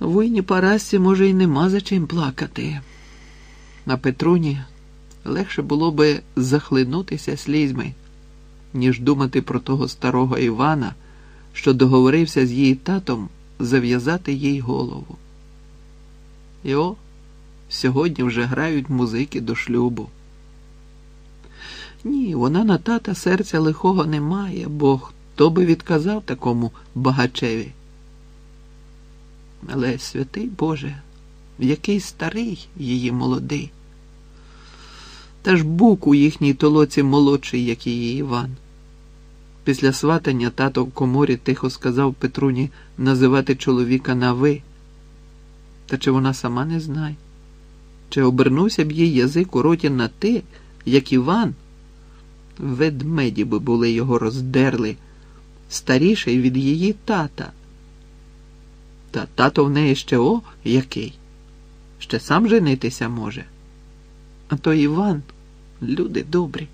Войні Парасці, може, й нема за чим плакати. А Петруні легше було би захлинутися слізьми, ніж думати про того старого Івана, що договорився з її татом зав'язати їй голову. І о, сьогодні вже грають музики до шлюбу. Ні, вона на тата серця лихого не має, бо хто би відказав такому багачеві. Але святий Боже, який старий її молодий. Та ж бук у їхній толоці молодший, як її Іван. Після сватання тато в коморі тихо сказав Петруні називати чоловіка на ви. Та чи вона сама не знає? Чи обернувся б їй язик у роті на ти, як Іван? Ведмеді би були його роздерли, старіший від її тата. Та тато в неї ще о який, ще сам женитися може. А то Іван, люди добрі,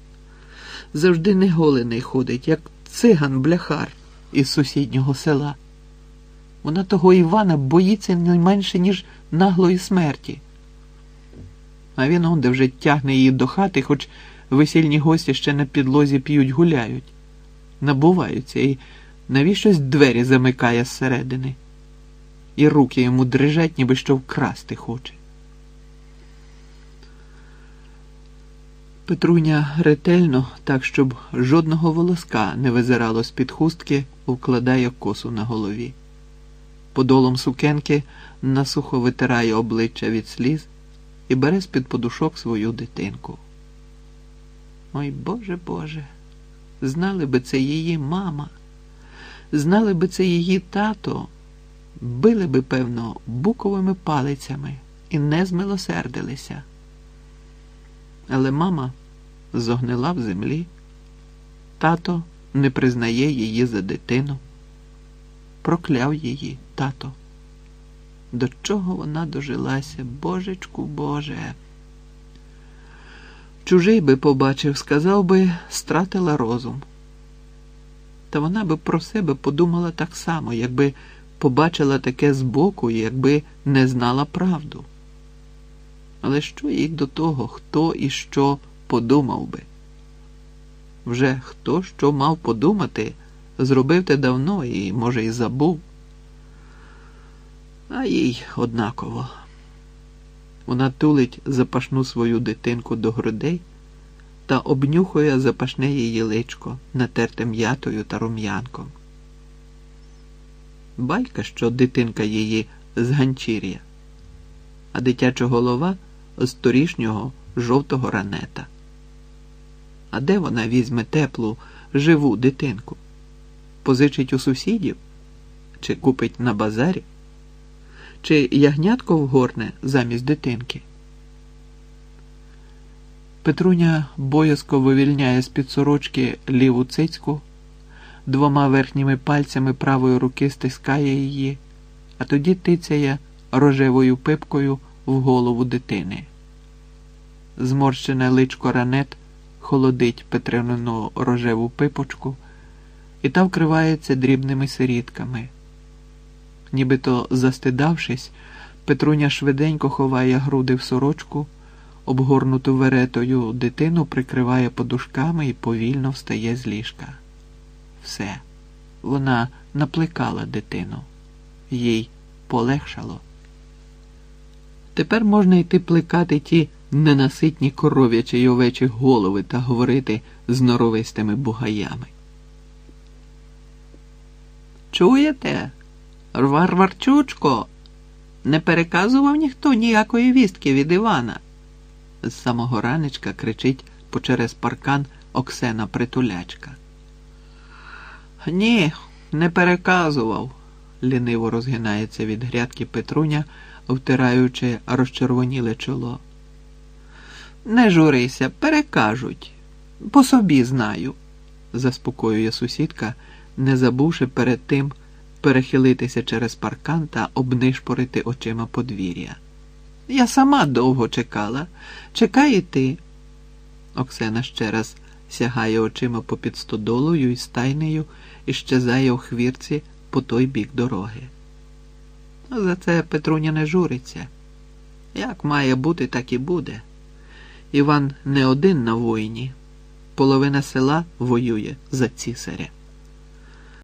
завжди неголений ходить, як циган бляхар із сусіднього села. Вона того Івана боїться не менше, ніж наглої смерті. А він онде вже тягне її до хати, хоч весільні гості ще на підлозі п'ють, гуляють, набуваються і навіщось двері замикає зсередини, і руки йому дрижать, ніби що вкрасти хоче. Петруня ретельно, так щоб жодного волоска не визирало з-під хустки, вкладає косу на голові. Подолом сукенки насухо витирає обличчя від сліз і бере з-під подушок свою дитинку. Ой Боже Боже, знали би це її мама, знали би це її тато, били би, певно, буковими палицями і не змилосердилися. Але мама зогнила в землі, тато не признає її за дитину, прокляв її тато. До чого вона дожилася, божечку Боже? Чужий би побачив, сказав би, стратила розум. Та вона би про себе подумала так само, якби побачила таке збоку, якби не знала правду. Але що їй до того, хто і що подумав би? Вже хто що мав подумати, зробив те давно і, може, і забув. А їй однаково. Вона тулить запашну свою дитинку до грудей та обнюхує запашне її личко, натерте м'ятою та рум'янком. Байка, що дитинка її з ганчір'я, а дитяча голова з торішнього жовтого ранета. А де вона візьме теплу, живу дитинку? Позичить у сусідів? Чи купить на базарі? Чи ягнятко вгорне замість дитинки? Петруня боязко вивільняє з-під сорочки ліву цицьку, двома верхніми пальцями правої руки стискає її, а тоді тицяє рожевою пипкою в голову дитини. Зморщене личко ранет холодить Петринину рожеву пипочку, і та вкривається дрібними сирітками. Нібито застидавшись, Петруня швиденько ховає груди в сорочку, обгорнуту веретою дитину прикриває подушками і повільно встає з ліжка. Все, вона напликала дитину, їй полегшало. Тепер можна йти плекати ті ненаситні коров'ячі й овечі голови та говорити з норовистими бугаями. Чуєте? Варварчучко, не переказував ніхто ніякої вістки від Івана. З самого ранечка кричить почерез паркан Оксена Притулячка. Ні, не переказував, ліниво розгинається від грядки Петруня, втираючи розчервоніле чоло. Не журися, перекажуть. По собі знаю, заспокоює сусідка, не забувши перед тим перехилитися через паркан та обнишпорити очима подвір'я. Я сама довго чекала. Чекай і ти. Оксена ще раз сягає очима попід стодолою і стайнею і щезає у хвірці по той бік дороги. За це Петруня не журиться. Як має бути, так і буде. Іван не один на воїні. Половина села воює за цісаря.